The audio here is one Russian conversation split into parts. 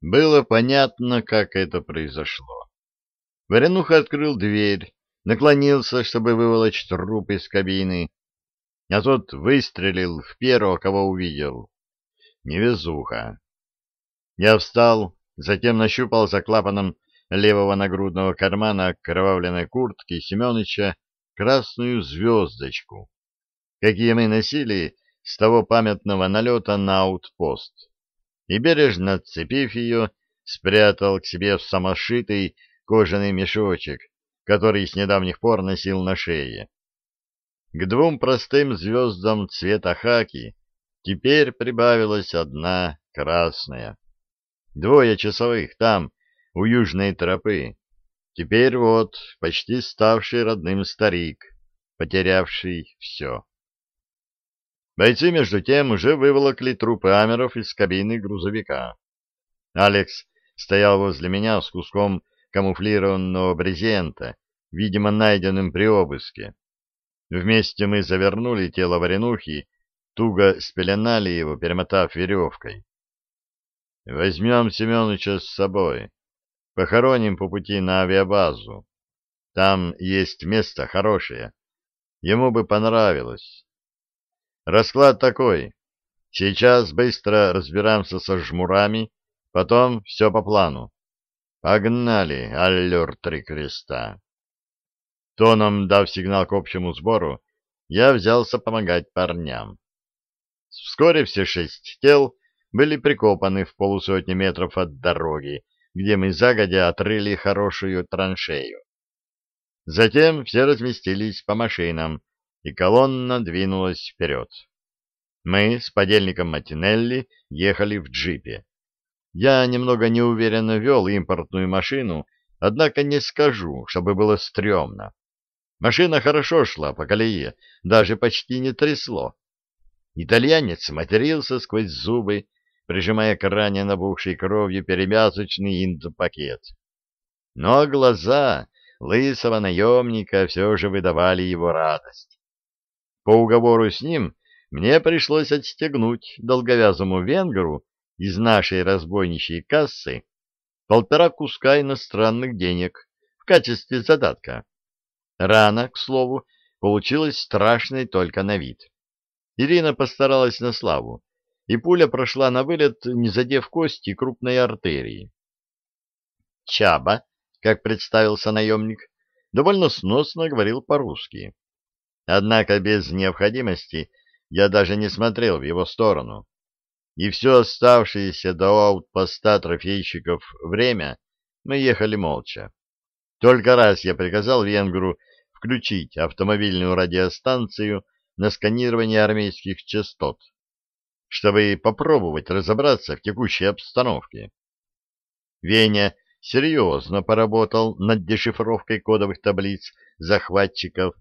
Было понятно, как это произошло. Варенуха открыл дверь, наклонился, чтобы выволочь труп из кабины, а тот выстрелил в первого, кого увидел. Невезуха. Я встал, затем нащупал за клапаном левого нагрудного кармана кровавленной куртки Семеныча красную звездочку, какие мы носили с того памятного налета на аутпост, и, бережно отцепив ее, спрятал к себе в самошитый кожаный мешочек, который с недавних пор носил на шее. К двум простым звездам цвета хаки теперь прибавилась одна красная. Двое часовых там, у южной тропы. Теперь вот почти ставший родным старик, потерявший все. Бойцы, между тем, уже выволокли трупы амеров из кабины грузовика. Алекс стоял возле меня с куском камуфлированного брезента, видимо, найденным при обыске. Вместе мы завернули тело варенухи, туго спеленали его, перемотав веревкой. Возьмем Семеновича с собой. Похороним по пути на авиабазу. Там есть место хорошее. Ему бы понравилось. Расклад такой. Сейчас быстро разбираемся со жмурами, потом все по плану. Погнали, аллюр три креста. Тоном дав сигнал к общему сбору, я взялся помогать парням. Вскоре все шесть тел были прикопаны в полусотни метров от дороги, где мы загодя отрыли хорошую траншею. Затем все разместились по машинам, и колонна двинулась вперед. Мы с подельником Матинелли ехали в джипе. Я немного неуверенно вел импортную машину, однако не скажу, чтобы было стрёмно. Машина хорошо шла по колее, даже почти не трясло. Итальянец матерился сквозь зубы, прижимая к ране набухшей кровью перемязочный индопакет. Но глаза лысого наемника все же выдавали его радость. По уговору с ним мне пришлось отстегнуть долговязому венгру из нашей разбойничьей кассы полтора куска иностранных денег в качестве задатка. Рана, к слову, получилась страшной только на вид. Ирина постаралась на славу, и пуля прошла на вылет, не задев кости крупной артерии. Чаба, как представился наемник, довольно сносно говорил по-русски. Однако без необходимости я даже не смотрел в его сторону. И все оставшееся до аутпоста трофейщиков время мы ехали молча. Только раз я приказал венгру включить автомобильную радиостанцию на сканирование армейских частот, чтобы попробовать разобраться в текущей обстановке. Веня серьезно поработал над дешифровкой кодовых таблиц захватчиков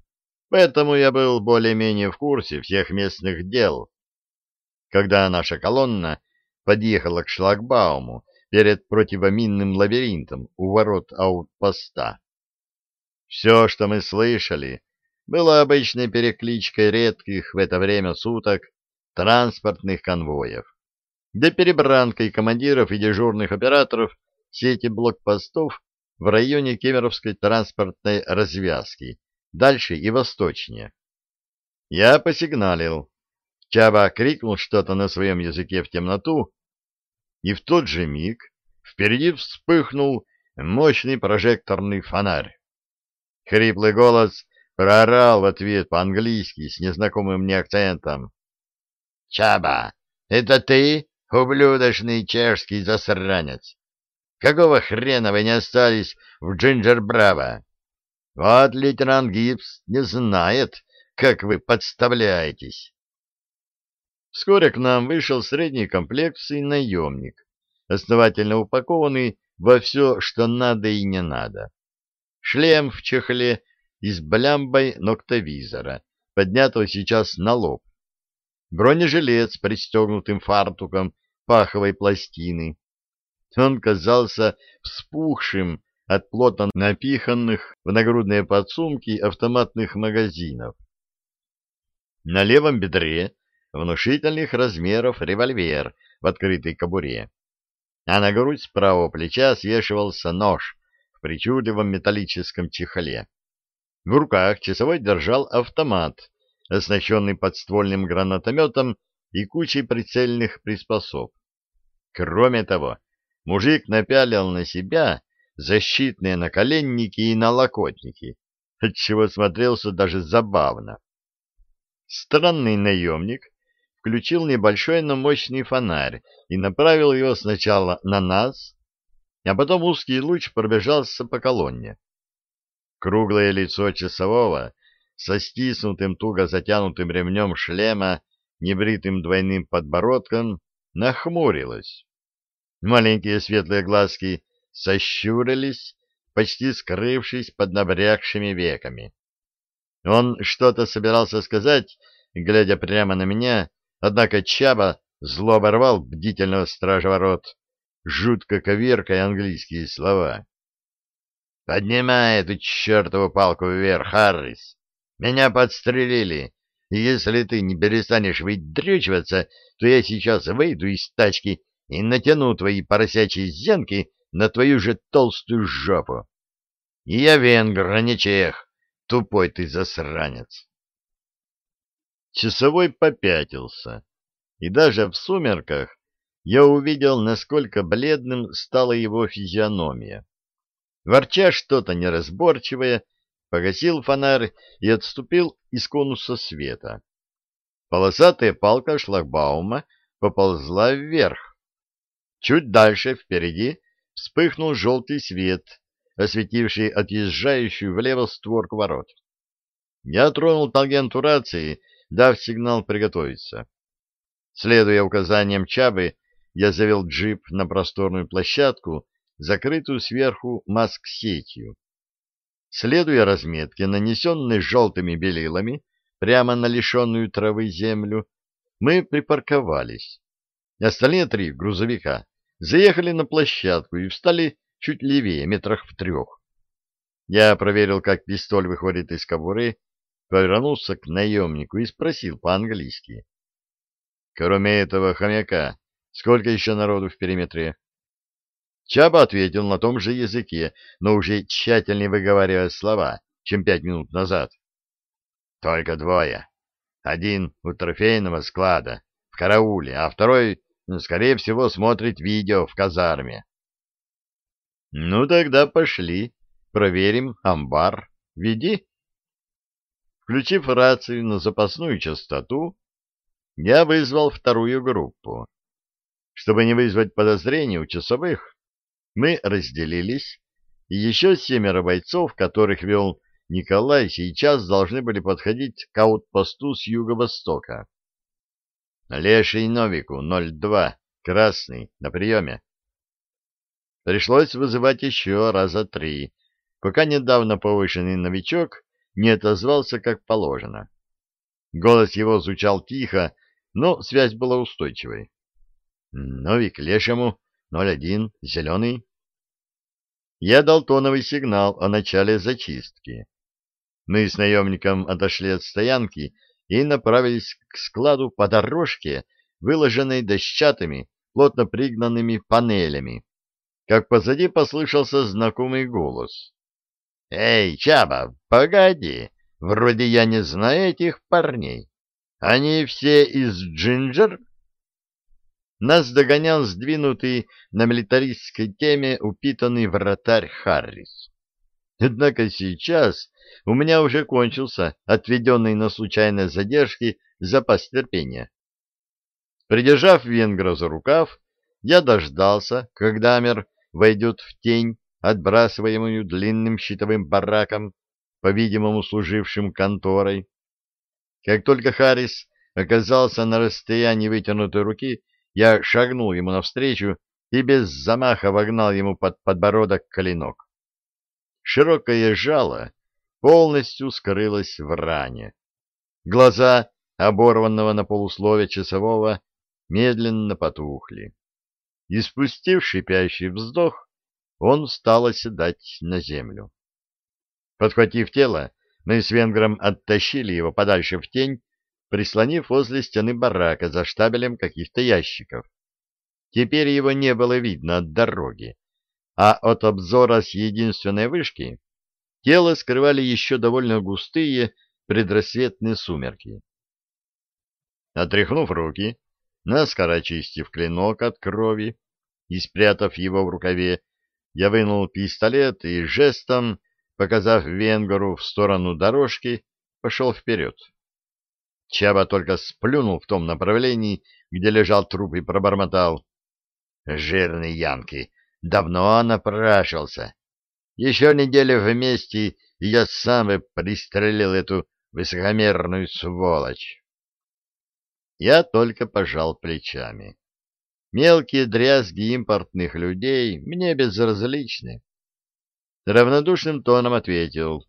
Поэтому я был более-менее в курсе всех местных дел. Когда наша колонна подъехала к шлагбауму перед противоминным лабиринтом у ворот аутпоста, все, что мы слышали, было обычной перекличкой редких в это время суток транспортных конвоев, да перебранкой командиров и дежурных операторов сети блокпостов в районе Кемеровской транспортной развязки, дальше и восточнее. Я посигналил. Чаба крикнул что-то на своем языке в темноту, и в тот же миг впереди вспыхнул мощный прожекторный фонарь. Хриплый голос проорал в ответ по-английски с незнакомым мне акцентом. — Чаба, это ты, ублюдочный чешский засранец? Какого хрена вы не остались в Джинджер-Браво? Вот лейтенант Гибс не знает, как вы подставляетесь. Вскоре к нам вышел средней комплекции наемник, основательно упакованный во все, что надо и не надо. Шлем в чехле и с блямбой ноктовизора, поднятого сейчас на лоб. Бронежилет с пристегнутым фартуком паховой пластины. Он казался вспухшим от плотно напиханных в нагрудные подсумки автоматных магазинов. На левом бедре внушительных размеров револьвер в открытой кобуре. а на грудь с правого плеча свешивался нож в причудливом металлическом чехле. В руках часовой держал автомат, оснащенный подствольным гранатометом и кучей прицельных приспособ. Кроме того, мужик напялил на себя защитные наколенники и налокотники, отчего смотрелся даже забавно. Странный наемник включил небольшой, но мощный фонарь и направил его сначала на нас, а потом узкий луч пробежался по колонне. Круглое лицо часового со стиснутым туго затянутым ремнем шлема, небритым двойным подбородком, нахмурилось. Маленькие светлые глазки сощурились, почти скрывшись под набрякшими веками. Он что-то собирался сказать, глядя прямо на меня, однако Чаба зло оборвал бдительного стража ворот, жутко коверкая английские слова. «Поднимай эту чертову палку вверх, Харрис! Меня подстрелили, и если ты не перестанешь выдрючиваться, то я сейчас выйду из тачки и натяну твои поросячьи зенки на твою же толстую жопу. И я венгр, а не чех, тупой ты засранец. Часовой попятился, и даже в сумерках я увидел, насколько бледным стала его физиономия. Ворча что-то неразборчивое, погасил фонарь и отступил из конуса света. Полосатая палка шлагбаума поползла вверх. Чуть дальше, впереди, вспыхнул желтый свет, осветивший отъезжающую влево створку ворот. Я тронул тангенту рации, дав сигнал приготовиться. Следуя указаниям Чабы, я завел джип на просторную площадку, закрытую сверху маск-сетью. Следуя разметке, нанесенной желтыми белилами прямо на лишенную травы землю, мы припарковались. Остальные три грузовика заехали на площадку и встали чуть левее, метрах в трех. Я проверил, как пистоль выходит из кобуры, повернулся к наемнику и спросил по-английски. Кроме этого хомяка, сколько еще народу в периметре? Чаба ответил на том же языке, но уже тщательнее выговаривая слова, чем пять минут назад. Только двое. Один у трофейного склада, в карауле, а второй скорее всего, смотрит видео в казарме. Ну, тогда пошли, проверим амбар. Веди. Включив рацию на запасную частоту, я вызвал вторую группу. Чтобы не вызвать подозрений у часовых, мы разделились, и еще семеро бойцов, которых вел Николай, сейчас должны были подходить к аутпосту с юго-востока. Леший Новику, 02, красный, на приеме. Пришлось вызывать еще раза три, пока недавно повышенный новичок не отозвался как положено. Голос его звучал тихо, но связь была устойчивой. Новик Лешему, 01, зеленый. Я дал тоновый сигнал о начале зачистки. Мы с наемником отошли от стоянки и направились к складу по дорожке, выложенной дощатыми, плотно пригнанными панелями. Как позади послышался знакомый голос. «Эй, Чаба, погоди, вроде я не знаю этих парней. Они все из Джинджер?» Нас догонял сдвинутый на милитаристской теме упитанный вратарь Харрис. Однако сейчас у меня уже кончился отведенный на случайные задержки запас терпения. Придержав венгра за рукав, я дождался, когда Амер войдет в тень, отбрасываемую длинным щитовым бараком, по-видимому служившим конторой. Как только Харрис оказался на расстоянии вытянутой руки, я шагнул ему навстречу и без замаха вогнал ему под подбородок клинок. Широкое жало полностью скрылось в ране. Глаза оборванного на полуслове часового медленно потухли. И спустив шипящий вздох, он стал оседать на землю. Подхватив тело, мы с венгром оттащили его подальше в тень, прислонив возле стены барака за штабелем каких-то ящиков. Теперь его не было видно от дороги, а от обзора с единственной вышки тело скрывали еще довольно густые предрассветные сумерки. Отряхнув руки, наскоро очистив клинок от крови и спрятав его в рукаве, я вынул пистолет и жестом, показав Венгору в сторону дорожки, пошел вперед. Чаба только сплюнул в том направлении, где лежал труп, и пробормотал. «Жирный Янки! Давно напрашивался. Еще неделю вместе, и я сам бы пристрелил эту высокомерную сволочь». Я только пожал плечами. Мелкие дрязги импортных людей мне безразличны. Равнодушным тоном ответил.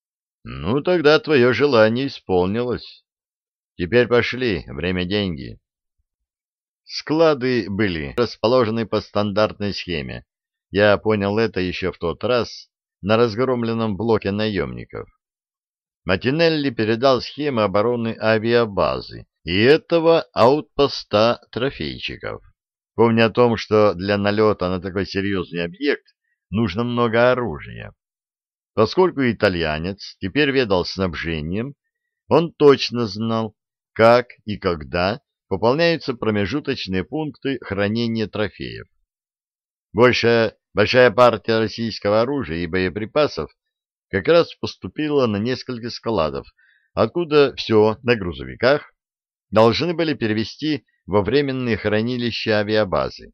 — Ну, тогда твое желание исполнилось. Теперь пошли, время деньги. Склады были расположены по стандартной схеме. Я понял это еще в тот раз на разгромленном блоке наемников. Матинелли передал схемы обороны авиабазы и этого аутпоста трофейчиков. Помня о том, что для налета на такой серьезный объект нужно много оружия. Поскольку итальянец теперь ведал снабжением, он точно знал, как и когда пополняются промежуточные пункты хранения трофеев. Большая, большая партия российского оружия и боеприпасов как раз поступила на несколько складов, откуда все на грузовиках должны были перевести во временные хранилища авиабазы.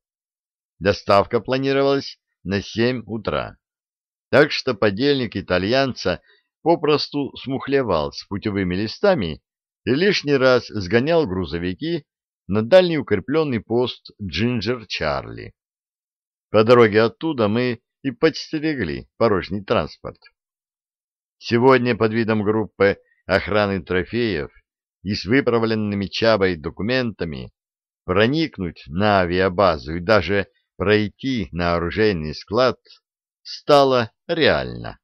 Доставка планировалась на 7 утра. Так что подельник итальянца попросту смухлевал с путевыми листами и лишний раз сгонял грузовики на дальний укрепленный пост Джинджер Чарли. По дороге оттуда мы и подстерегли порожний транспорт. Сегодня под видом группы охраны трофеев и с выправленными Чабой документами проникнуть на авиабазу и даже пройти на оружейный склад стало реально.